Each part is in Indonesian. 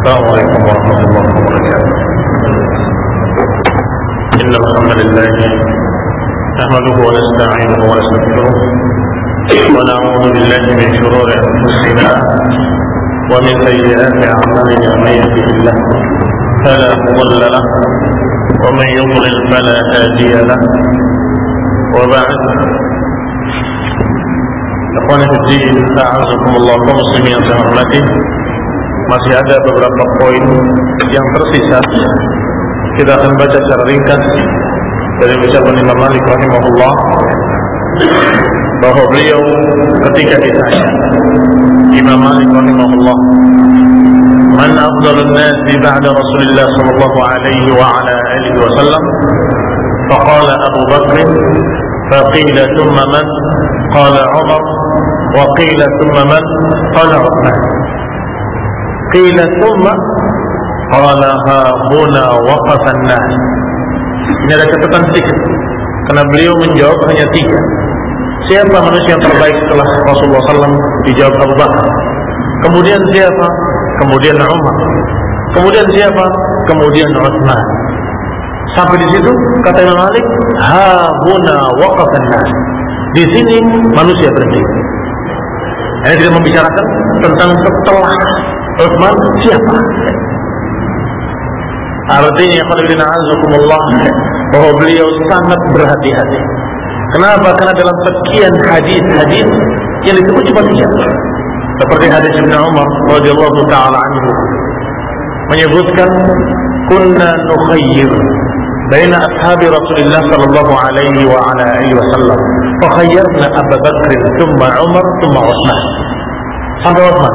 السلام عليكم ورحمة الله وبركاته. إن الحمد لله نحمده ونستعينه ونستغفره ونعوذ بالله من شرور أنفسنا ومن سيئات أعمالنا من يهده الله فلا مضل له ومن يضلل فلا هادي له. وبعد Ikhwan Fiddin, A'azakumullah kaum muslimin yang saya hormati Masih ada beberapa poin yang tersisa Kita akan baca secara ringkas Dari ucapan Imam Malik rahimahullah Bahwa beliau ketika ditanya Imam Malik rahimahullah Man afdalun nasi ba'da Rasulullah sallallahu alaihi wa ala alihi wa sallam Faqala Abu Bakr فقيل ثم من قال عمر وقيل ثم من قال عثمان qila thumma qala ha huna waqafan nas. Ini ada catatan sedikit. Karena beliau menjawab hanya tiga. Siapa manusia yang terbaik setelah Rasulullah SAW dijawab Abu Bakar. Kemudian siapa? Kemudian Umar. Kemudian siapa? Kemudian Utsman. Sampai di situ kata Imam Malik ha huna nas. Di sini manusia berhenti. Ini tidak membicarakan tentang setelah Utsman siapa artinya qadina azakumullah bahwa beliau sangat berhati-hati kenapa karena dalam sekian hadis-hadis yang disebut cuma tiga seperti hadis Ibnu Umar radhiyallahu taala anhu menyebutkan kunna nukhayyir بين أصحاب رسول الله صلى الله عليه وعلى آله وسلم فخيرنا أبا بكر ثم عمر ثم عثمان sampai Utsman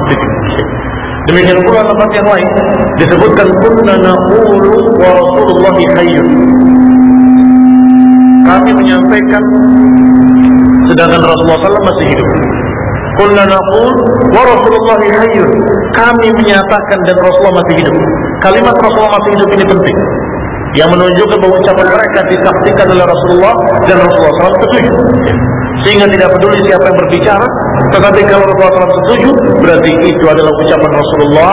demikian pula tempat yang lain. Disebutkan kunna naqulu wa Rasulullah hayyun kami menyampaikan sedangkan Rasulullah SAW masih hidup. Kunna naqul wa Rasulullah hayyun kami menyatakan dan Rasulullah masih hidup. Kalimat Rasulullah masih hidup ini penting. Yang menunjukkan bahwa ucapan mereka disaksikan oleh Rasulullah dan Rasulullah SAW setuju. Sehingga tidak peduli siapa yang berbicara, tetapi kalau Rasulullah SAW setuju, berarti itu adalah ucapan Rasulullah,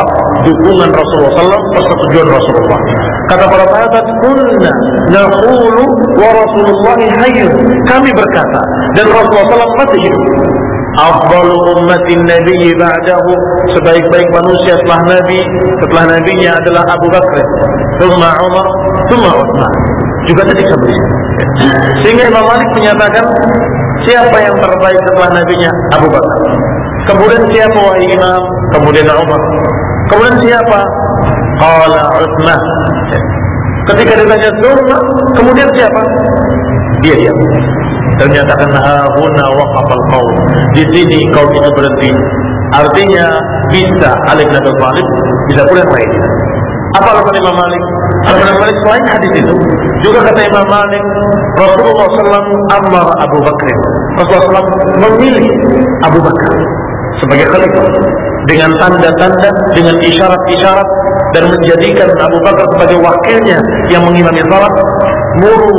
dukungan Rasulullah SAW, persetujuan Rasulullah. Kata para sahabat, kunna naqulu wa Rasulullah hayyun. Kami berkata dan Rasulullah SAW masih hidup. Afdalu ummatin Nabi ba'dahu Sebaik-baik manusia setelah Nabi Setelah Nabinya adalah Abu Bakr Thumma Umar Thumma Uthman Juga tadi kami Sehingga Imam Malik menyatakan Siapa yang terbaik setelah Nabinya? Abu Bakar. Kemudian siapa wahai Imam? Kemudian Umar. Kemudian siapa? Qala Uthman Ketika ditanya Thumma Kemudian siapa? Dia diam. Dan menyatakan hahuna waqafal qaum. Di sini kaum itu berhenti. Artinya bisa Ali bin Abi Thalib, bisa pula yang lain. Apa alasan Imam Malik? Alasan Imam Malik selain hadis itu, juga kata Imam Malik, Rasulullah SAW amar Abu Bakr. Rasulullah SAW memilih Abu Bakar sebagai khalifah dengan tanda-tanda, dengan isyarat-isyarat dan menjadikan Abu Bakar sebagai wakilnya yang mengimami salat. Muru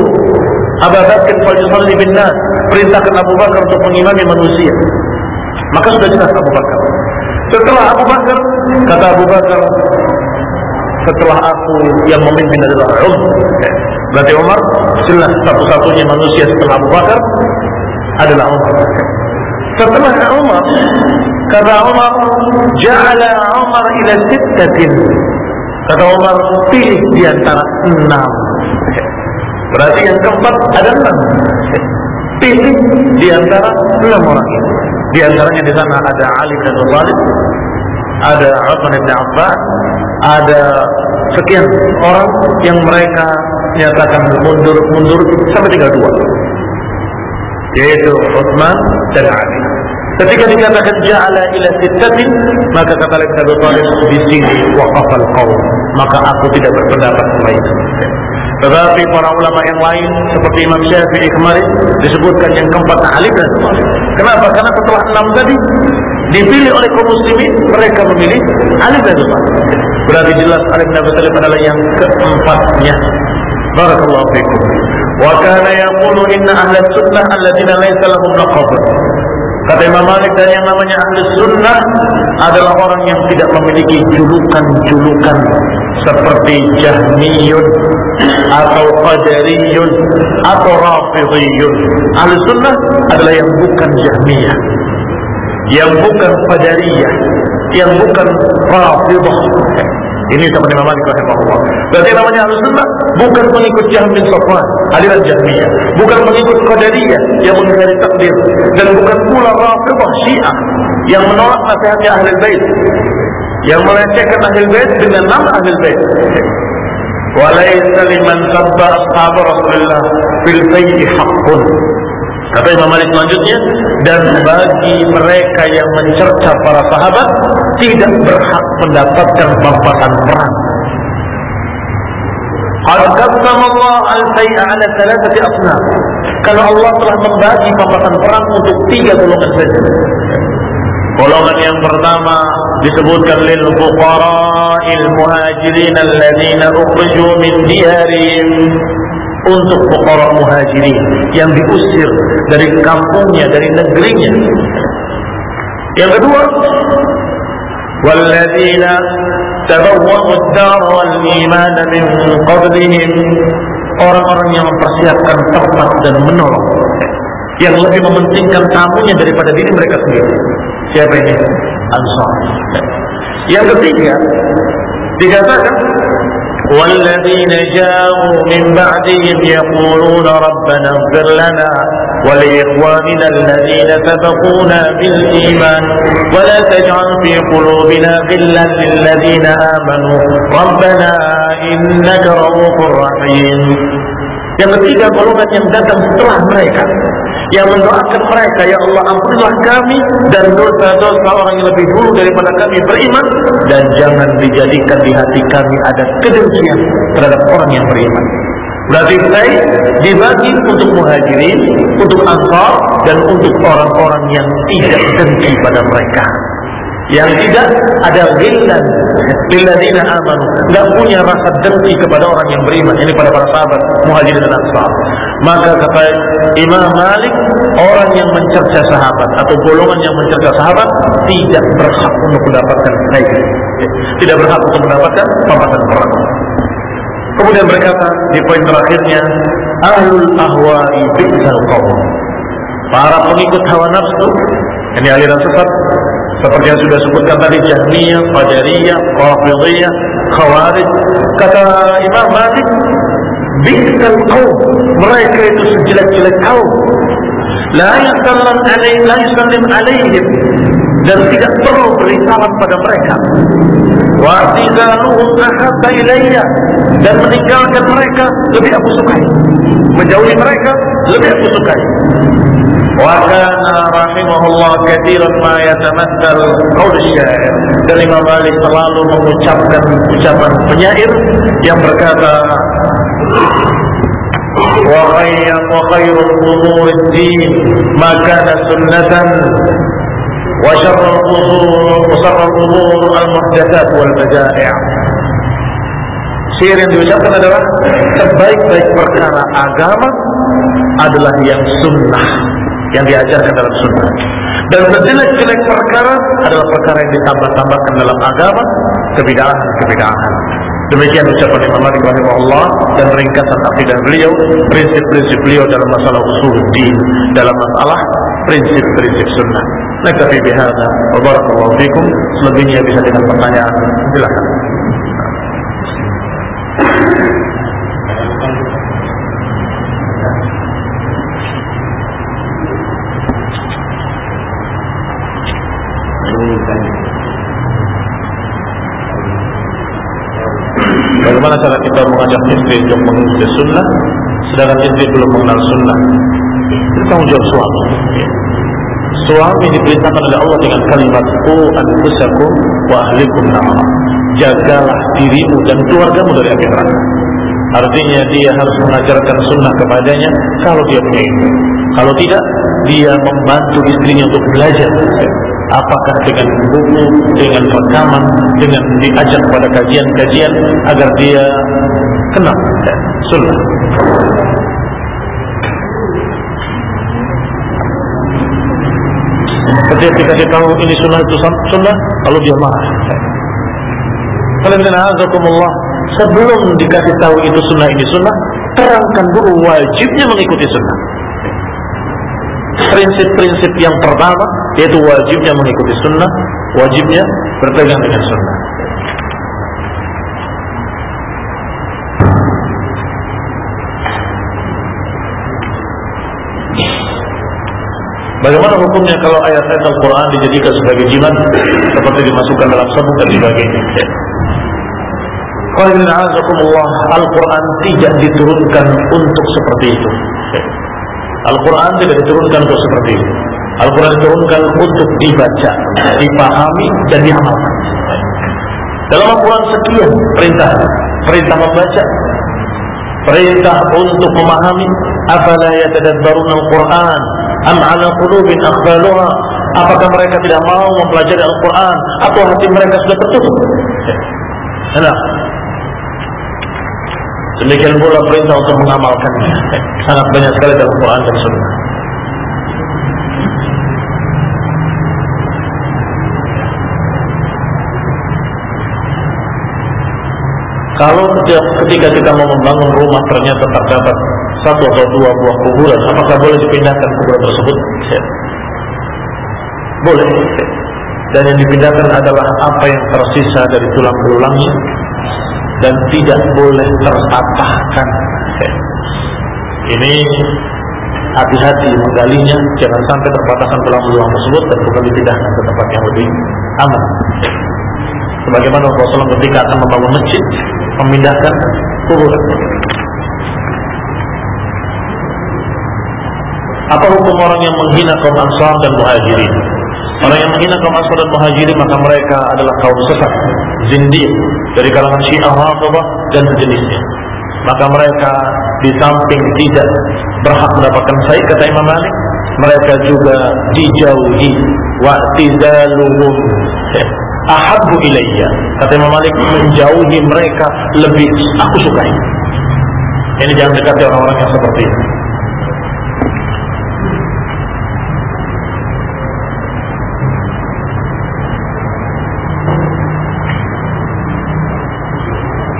Abu Bakar falyusalli bin nas. Perintahkan Abu Bakar untuk mengimami manusia. Maka sudah jelas Abu Bakar. Setelah Abu Bakar, kata Abu Bakar, setelah aku yang memimpin adalah Umar. Berarti Umar jelas satu-satunya manusia setelah Abu Bakar adalah Umar. Setelah Umar, kata Umar, ja'ala Umar ila sittatin. Kata Umar, pilih di antara enam Berarti yang keempat ada enam. Pilih di antara enam orang. Di antaranya di sana ada Ali bin Abi Thalib, ada Utsman bin Affan, ada sekian orang yang mereka nyatakan mundur-mundur sampai tinggal dua. Yaitu Utsman dan Ali. Ketika dikatakan ja'ala ila sittatin, maka kata Ibn Abi Thalib di sini waqafal. Maka aku tidak berpendapat selain Tetapi para ulama yang lain seperti Imam Syafi'i kemarin disebutkan yang keempat Ali dan. Kenapa? Karena setelah enam tadi dipilih oleh kaum muslimin mereka memilih Ali dan Thalib. Berarti jelas Ali bin Abi Thalib adalah yang keempatnya. Barakallahu fiikum. Wa kana yaqulu inna ahla sunnah alladziina laysa lahum naqab. Kata Imam Malik dan yang namanya ahli sunnah adalah orang yang tidak memiliki julukan-julukan seperti Jahmiyun atau Qadariyun atau Rafidiyun. Ahli sunnah adalah yang bukan Jahmiyah, yang bukan Qadariyah, yang bukan Rafidah. Ini teman Imam Malik rahimahullah. Berarti namanya Ahlus Sunnah bukan pengikut Jahm bin aliran Jahmiyah, bukan pengikut Qadariyah yang mengingkari takdir dan bukan pula Rafidhah Syiah yang menolak nasihatnya Ahli Bait, yang melecehkan Ahli Bait dengan nama Ahli Bait. Walaysa liman sabba ashab Rasulullah fil fayyi haqqun. Kata Imam Malik selanjutnya, dan bagi mereka yang mencerca para sahabat tidak berhak mendapatkan pampasan perang. Allah ala thalathati asnaf. Kalau Allah telah membagi pampasan perang untuk tiga golongan saja. Golongan yang pertama disebutkan lil fuqara'il muhajirin alladziina ukhriju min diyarihim untuk fuqara muhajirin yang diusir dari kampungnya, dari negerinya. Yang kedua, tabawwa'u ad-dar wal iman min qablihim orang-orang yang mempersiapkan tempat dan menolong yang lebih mementingkan tamunya daripada diri mereka sendiri. Siapa ini? Ansar. Yang ketiga, dikatakan والذين جاءوا من بعدهم يقولون ربنا اغفر لنا ولإخواننا الذين سبقونا بالإيمان ولا تجعل في قلوبنا غلا للذين آمنوا ربنا إنك رؤوف رحيم. Yang ketiga golongan yang datang setelah mereka. Yang mendoakan mereka ya Allah ampunilah kami dan dosa-dosa orang yang lebih dulu daripada kami beriman dan jangan dijadikan di hati kami ada kedengkian terhadap orang yang beriman. Berarti saya dibagi untuk muhajirin untuk ansar dan untuk orang-orang yang tidak dengki pada mereka. Yang tidak ada ghillan. Lilladzina amanu. Enggak punya rasa dengki kepada orang yang beriman ini pada para sahabat muhajirin dan ansar maka kata Imam Malik orang yang mencerca sahabat atau golongan yang mencerca sahabat tidak berhak untuk mendapatkan baik tidak berhak untuk mendapatkan pampasan perang kemudian berkata di poin terakhirnya ahlul ahwa'i bi'sal qawm. Para pengikut hawa nafsu ini aliran sesat seperti yang sudah sebutkan tadi Jahmiyah, Qadariyah, Rafidiyah, Khawarij. Kata Imam Malik, Bi'sal kaum mereka itu sejelek-jelek kaum. La yusallam alaih, la yusallim alaihim dan tidak perlu beri salam pada mereka. Wa tizaluhum ahabba ilayya dan meninggalkan mereka lebih aku sukai. Menjauhi mereka lebih aku sukai. وكان رحمه الله كثيرا ما يتمثل قول الشاعر dan Imam Malik selalu mengucapkan ucapan penyair yang berkata وخير الأمور الدين ما كان سنة وشر الأمور وشر الأمور المحدثات والبدائع Syair yang diucapkan adalah sebaik-baik perkara agama adalah yang sunnah yang diajarkan dalam sunnah. Dan sejelek-jelek perkara adalah perkara yang ditambah-tambahkan dalam agama, kebidahan-kebidahan. Demikian ucapan Imam Malik rahimahullah dan ringkasan akidah beliau, prinsip-prinsip beliau dalam masalah usul din, dalam masalah prinsip-prinsip sunnah. Nakfi bihadza wa barakallahu fikum. Selebihnya bisa dengan pertanyaan. Silakan. Kita mengajak istri untuk mengikuti sunnah Sedangkan istri belum mengenal sunnah. Itu tanggung jawab suami. Suami diperintahkan oleh Allah dengan kalimat Ku anfusakum wa ahlikum nama Jagalah dirimu dan keluargamu dari api neraka. Artinya dia harus mengajarkan sunnah kepadanya Kalau dia punya ilmu. Kalau tidak, dia membantu istrinya untuk belajar apakah dengan buku, dengan rekaman, dengan diajak pada kajian-kajian agar dia kenal sunnah. Ketika dikasih tahu ini sunnah itu sunnah, lalu dia marah. Alhamdulillah, sebelum dikasih tahu itu sunnah ini sunnah, terangkan dulu wajibnya mengikuti sunnah. Prinsip-prinsip yang pertama yaitu wajibnya mengikuti sunnah, wajibnya berpegang dengan sunnah. Bagaimana hukumnya kalau ayat-ayat Al-Quran dijadikan sebagai jimat seperti dimasukkan dalam sabuk dan sebagainya? Al-Quran tidak diturunkan untuk seperti itu. Al-Quran tidak diturunkan untuk seperti itu. Al-Quran diturunkan untuk dibaca, dipahami, dan diamalkan. Dalam Al-Quran sekian perintah, perintah membaca, perintah untuk memahami, afala yatadabbarun Al-Quran, am ala qulubin aqbaluha, apakah mereka tidak mau mempelajari Al-Quran, atau hati mereka sudah tertutup? Nah, Demikian pula perintah untuk mengamalkannya. Sangat banyak sekali dalam Quran dan Sunnah. Kalau ketika kita mau membangun rumah ternyata terdapat satu atau dua buah kuburan, apakah boleh dipindahkan kuburan tersebut? Boleh. Dan yang dipindahkan adalah apa yang tersisa dari tulang belulangnya dan tidak boleh terpatahkan. Ini hati-hati menggalinya, jangan sampai terpatahkan tulang belulang tersebut dan bukan dipindahkan ke tempat yang lebih aman. Sebagaimana Rasulullah ketika akan membangun masjid, memindahkan kuburan. Apa hukum orang yang menghina kaum Ansar dan Muhajirin? Orang yang menghina kaum Ansar dan Muhajirin maka mereka adalah kaum sesat, zindiq dari kalangan Syiah Rafidhah dan sejenisnya. Maka mereka di samping tidak berhak mendapatkan said kata Imam Malik, mereka juga dijauhi wa tizaluhum ahabbu ilayya. Kata Imam Malik menjauhi mereka lebih aku sukai. Ini jangan dekati orang-orang yang seperti ini.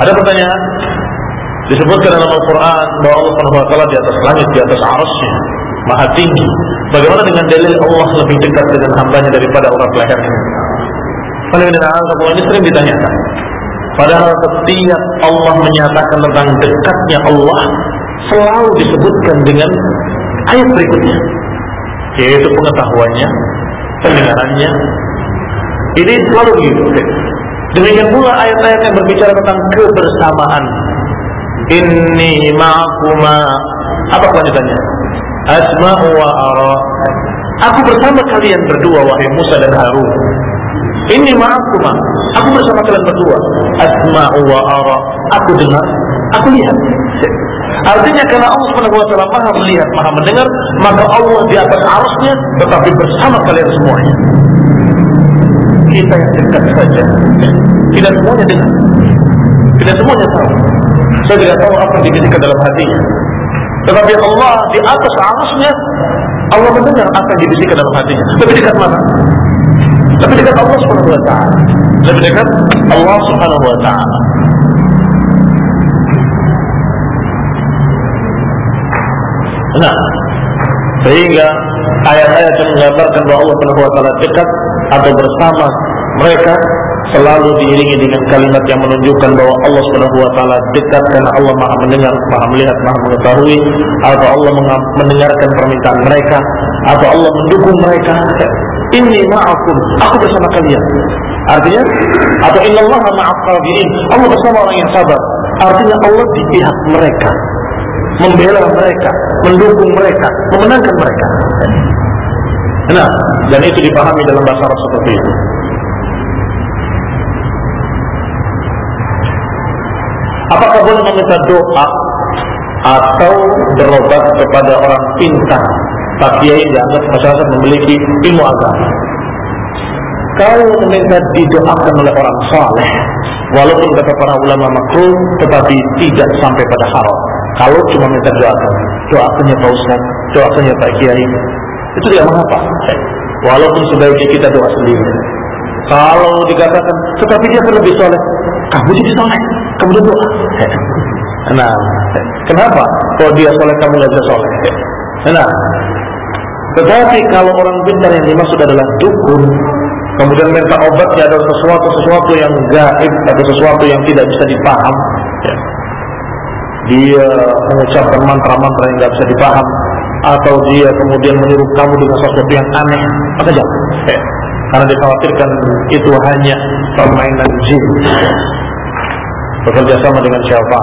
Ada pertanyaan disebutkan dalam Al-Quran bahwa Allah Taala di atas langit, di atas arusnya, maha tinggi. Bagaimana dengan dalil Allah lebih dekat dengan hambanya daripada urat lehernya? Kalau ini sering ditanyakan. Padahal setiap Allah menyatakan tentang dekatnya Allah selalu disebutkan dengan ayat berikutnya, yaitu pengetahuannya, pendengarannya. Ini selalu begitu. Demikian pula ayat-ayat yang berbicara tentang kebersamaan. Inni ma'akuma. Apa kelanjutannya? Asma'u wa. Aku bersama kalian berdua wahai Musa dan Harun. Ini ma'akuma. Aku bersama kalian berdua. Asma'u wa ara. Aku dengar, aku lihat. Artinya karena Allah Subhanahu wa taala Maha melihat, Maha mendengar, maka Allah di atas arusnya tetapi bersama kalian semuanya kita yang dekat saja. Tidak semuanya dengar. Tidak semuanya tahu. Saya tidak tahu apa yang dibisikkan dalam hatinya. Tetapi Allah di atas arusnya Allah mendengar apa yang dibisikkan dalam hatinya. Lebih dekat mana? Lebih dekat Allah Subhanahu wa taala. Lebih dekat Allah Subhanahu wa taala. Nah, sehingga ayat-ayat yang menggambarkan bahwa Allah Subhanahu wa taala dekat atau bersama mereka selalu diiringi dengan kalimat yang menunjukkan bahwa Allah Subhanahu wa taala dekat karena Allah Maha mendengar, Maha melihat, Maha mengetahui atau Allah mendengarkan permintaan mereka atau Allah mendukung mereka. Ini ma'akum, aku bersama kalian. Artinya atau innallaha ma'as sabirin. Allah bersama orang yang sabar. Artinya Allah di pihak mereka. Membela mereka, mendukung mereka, memenangkan mereka. Nah, dan itu dipahami dalam bahasa Arab seperti itu. Apakah boleh meminta doa atau berobat kepada orang pintar? Pak Kiai dianggap masyarakat memiliki ilmu agama. Kalau meminta didoakan oleh orang saleh, walaupun kata para ulama makruh, tetapi tidak sampai pada haram. Kalau cuma minta doakan, doakannya Pak Ustaz, doakannya Pak Kiai, itu tidak mengapa. Walaupun sebaiknya kita doa sendiri. Kalau dikatakan, tetapi dia akan lebih soleh. Kamu jadi soleh, kamu doa. Nah, kenapa? Kalau dia soleh, kamu nggak bisa soleh. Nah, tetapi kalau orang pintar yang dimaksud adalah dukun, kemudian minta obatnya adalah sesuatu sesuatu yang gaib atau sesuatu yang tidak bisa dipaham, dia mengucapkan mantra-mantra yang tidak bisa dipaham, atau dia kemudian menyuruh kamu dengan sesuatu yang aneh, maka jangan. Karena dikhawatirkan itu hanya permainan jin. Bekerja sama dengan siapa?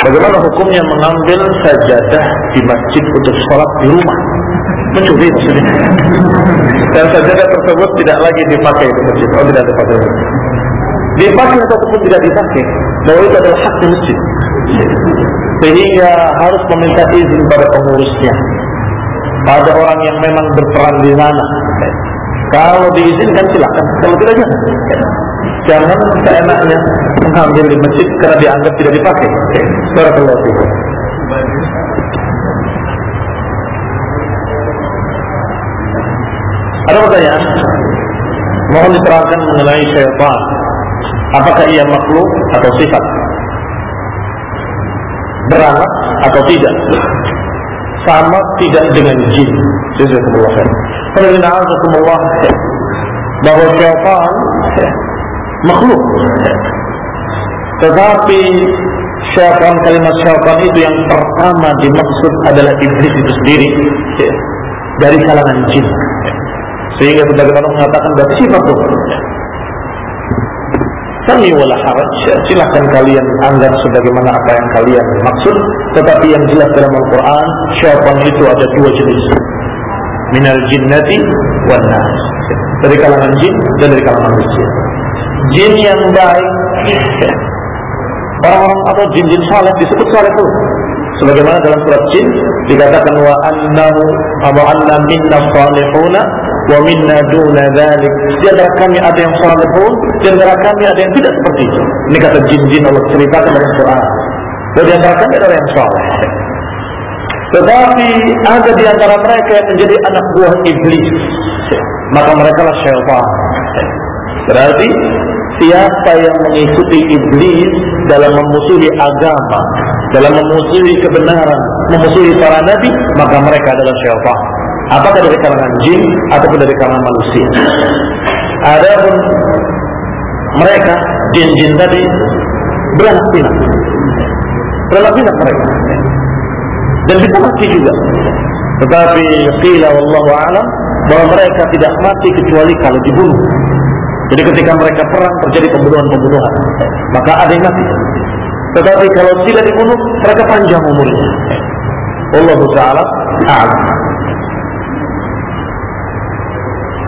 Bagaimana hukumnya mengambil sajadah di masjid untuk sholat di rumah? Mencuri maksudnya. Dan sajadah tersebut tidak lagi dipakai di masjid. Oh tidak dipakai. Dipakai ataupun tidak dipakai. Bahwa itu adalah hak masjid. Sehingga harus meminta izin pada pengurusnya. Pada orang yang memang berperan di sana. Kalau diizinkan silakan. Kalau tidak jangan. Jangan seenaknya mengambil di masjid karena dianggap tidak dipakai. Barakallahu fikum. Ada pertanyaan? Mohon diterangkan mengenai syaitan. Apakah ia makhluk atau sifat? Beranak atau tidak? Sama tidak dengan jin. Jazakumullah khair. Alhamdulillah bahwa syaitan makhluk. Tetapi syaitan kalimat syaitan itu yang pertama dimaksud adalah iblis itu sendiri dari kalangan jin. Sehingga sebagaimana mengatakan berarti sifat itu. Kami wala haraj, silahkan kalian anggap sebagaimana apa yang kalian maksud. Tetapi yang jelas dalam Al-Quran, syaitan itu ada dua jenis. Minal jinnati wan nas. Dari kalangan jin dan dari kalangan manusia jin yang baik orang-orang atau jin-jin saleh disebut saleh itu sebagaimana dalam surat jin dikatakan wa annahu wa anna minna salihuna wa minna duna dzalik di antara kami ada yang salihun di antara kami ada yang tidak seperti itu. Ini kata jin-jin Allah ceritakan dalam Quran. Dan di antara kami ada yang saleh. Tetapi ada di antara mereka yang menjadi anak buah iblis. Maka mereka lah syaitan. Berarti siapa yang mengikuti iblis dalam memusuhi agama, dalam memusuhi kebenaran, memusuhi para nabi, maka mereka adalah syaitan. Apakah dari kalangan jin ataupun dari kalangan manusia. Adapun mereka jin-jin tadi beranak pinak. Beranak pinak mereka. Dan kita mati juga. Tetapi qila wallahu alam bahwa mereka tidak mati kecuali kalau dibunuh. Jadi ketika mereka perang terjadi pembunuhan-pembunuhan, maka ada yang mati. Tetapi kalau tidak dibunuh, mereka panjang umurnya. Allah Taala a'lam.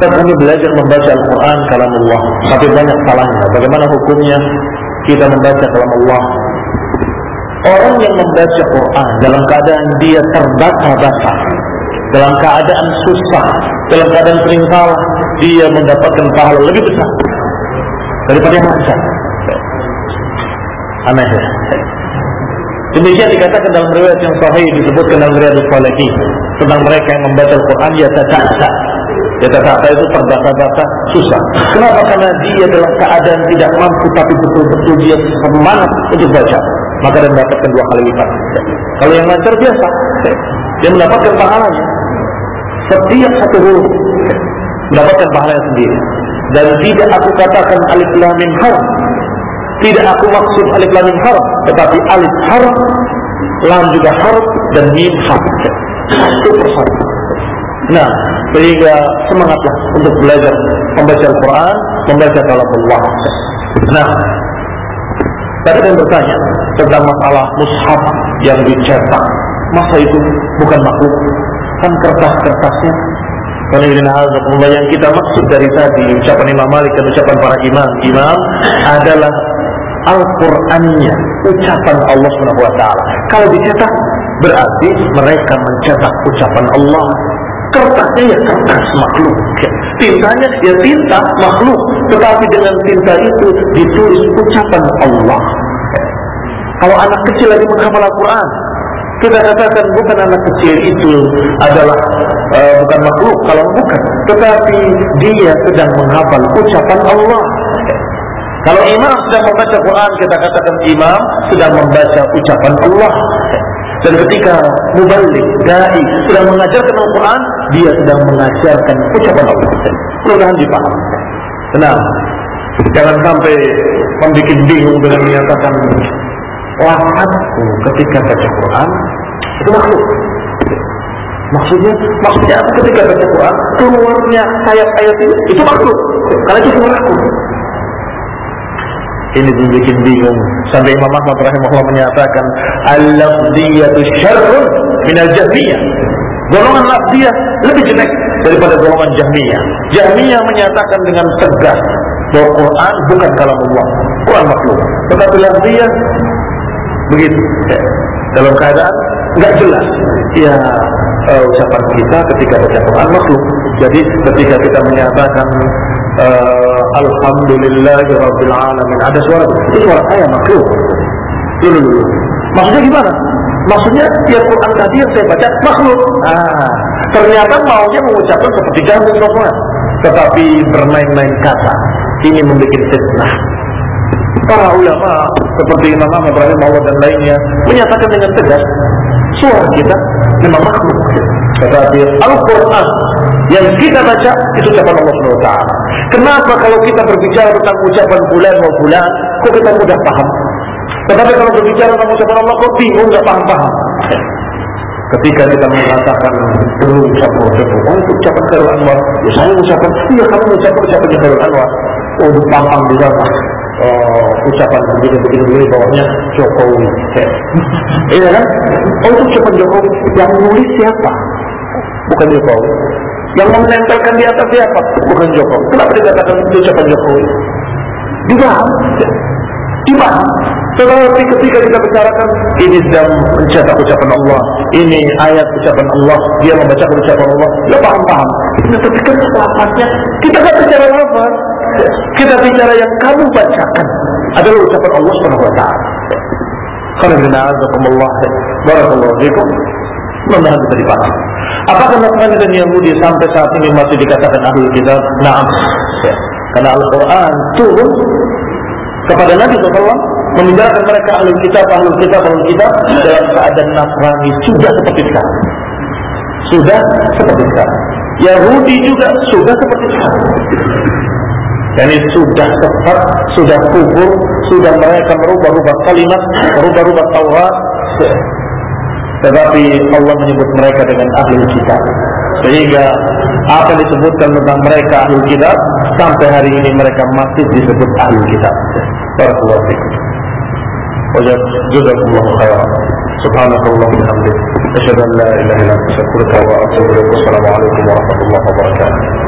Kita kami belajar membaca Al-Quran kalam Allah, tapi banyak salahnya. Bagaimana hukumnya kita membaca kalam Allah? Orang yang membaca Quran dalam keadaan dia terbata-bata, dalam keadaan susah, dalam keadaan sering dia mendapatkan pahala lebih besar daripada yang lancar. Aneh ya. Demikian dikatakan dalam riwayat yang sahih disebutkan dalam riwayat Salihin tentang mereka yang membaca Al-Quran ya tata Tata itu terbata-bata susah. Kenapa? Karena dia dalam keadaan tidak mampu tapi betul-betul dia semangat untuk baca. Maka dia mendapatkan dua kali lipat. Kalau yang lancar biasa, dia mendapatkan pahalanya. Setiap satu huruf mendapatkan pahala sendiri. Dan tidak aku katakan alif lam mim. Tidak aku maksud alif lam mim tetapi alif harf, lam juga harf dan mim harf. Satu persatu. Nah, sehingga semangatlah untuk belajar membaca Al-Quran, membaca kalam Allah. Nah, tadi yang bertanya tentang masalah mushaf yang dicetak. Masa itu bukan makhluk? Kan kertas-kertasnya yang kita maksud dari tadi ucapan Imam Malik dan ucapan para imam imam adalah Al-Qur'annya ucapan Allah Subhanahu wa taala. Kalau dicetak berarti mereka mencetak ucapan Allah. Kertasnya ya kertas makhluk. Tintanya ya tinta makhluk. Tetapi dengan tinta itu ditulis ucapan Allah. Kalau anak kecil lagi menghafal Al-Quran, kita katakan bukan anak kecil itu adalah uh, bukan makhluk kalau bukan tetapi dia sedang menghafal ucapan Allah kalau imam sedang membaca Quran kita katakan imam sedang membaca ucapan Allah dan ketika mubalik, dai sedang mengajarkan Al-Quran, dia sedang mengajarkan ucapan Allah. Mudah-mudahan dipaham. Tenang. Jangan sampai membuat bingung dengan menyatakan lafazku ketika baca Quran itu makhluk. Maksudnya, maksudnya ketika baca Quran keluarnya ayat-ayat ini itu makhluk. Karena itu suaraku. Ini dibikin bingung. Sampai Imam Ahmad rahimahullah menyatakan al-lafziyatu syarrun minal jahmiyah. Golongan lafziyah lebih jelek daripada golongan jahmiyah. Jahmiyah menyatakan dengan tegas bahwa Quran bukan kalam Allah. Quran makhluk. Tetapi lafziyah begitu. Ya. Dalam keadaan nggak jelas. Ya uh, ucapan kita ketika baca Quran makhluk. Jadi ketika kita menyatakan uh, Alhamdulillahi Rabbil Alamin. Ada suara? Itu suara saya makhluk. Dulu dulu maksudnya gimana? Maksudnya ya Quran tadi yang saya baca makhluk. Ah ternyata maunya mengucapkan seperti jamin Sofwan tetapi bermain-main kata. Ini membuat fitnah. Para ulama seperti Imam Ahmad Rahimahullah dan lainnya menyatakan dengan tegas suara kita memang makhluk. Tetapi Al-Quran yang kita baca itu ucapan Allah SWT. Kenapa kalau kita berbicara tentang ucapan bulan wa bulan, kok kita mudah paham? Tetapi kalau berbicara tentang ucapan Allah, kok bingung nggak paham-paham? Ketika kita mengatakan belum ucapan ucapan, oh itu ucapan Khairul Anwar. Ya saya ucapan, iya kamu ucapan ucapan Khairul Anwar. Oh paham juga uh, ucapan begini begini begini bawahnya Jokowi. Iya kan? Oh itu ucapan Jokowi. Yang nulis siapa? Bukan Jokowi. Yang menempelkan di atas siapa? Bukan Jokowi. Kenapa dikatakan itu ucapan Jokowi? Dibaham. Dibaham. Tetapi ketika kita bicarakan ini sedang mencetak ucapan Allah, ini ayat ucapan Allah, dia membaca ucapan Allah, dia paham-paham. Tapi kan lafaznya kita nggak bicara lafaz, kita bicara yang kamu bacakan adalah ucapan Allah Subhanahu Wa Taala. Kalau kita Allah, barakallahu fiikum, mudah-mudahan bisa dipahami. Apakah Nasrani dan Yahudi sampai saat ini masih dikatakan ahli kitab? Naam. Ya. Karena Al-Quran turun kepada Nabi SAW membicarakan mereka ahli kitab, ahli kitab, ahli kitab dalam keadaan Nasrani sudah seperti sekarang. Sudah seperti sekarang. Yahudi juga sudah seperti sekarang. Yani sudah sesat, sudah kubur, sudah mereka merubah-rubah kalimat, merubah-rubah Taurat, tetapi Allah menyebut mereka dengan ahli kitab. Sehingga apa yang disebutkan tentang mereka ahli kitab sampai hari ini mereka masih disebut ahli kitab. Barakallahu fikum. Jazakumullah khairan. Subhanakallah wa bihamdik. Asyhadu an la ilaha illa anta astaghfiruka wa atubu ilaik. Wassalamu alaikum warahmatullahi wabarakatuh.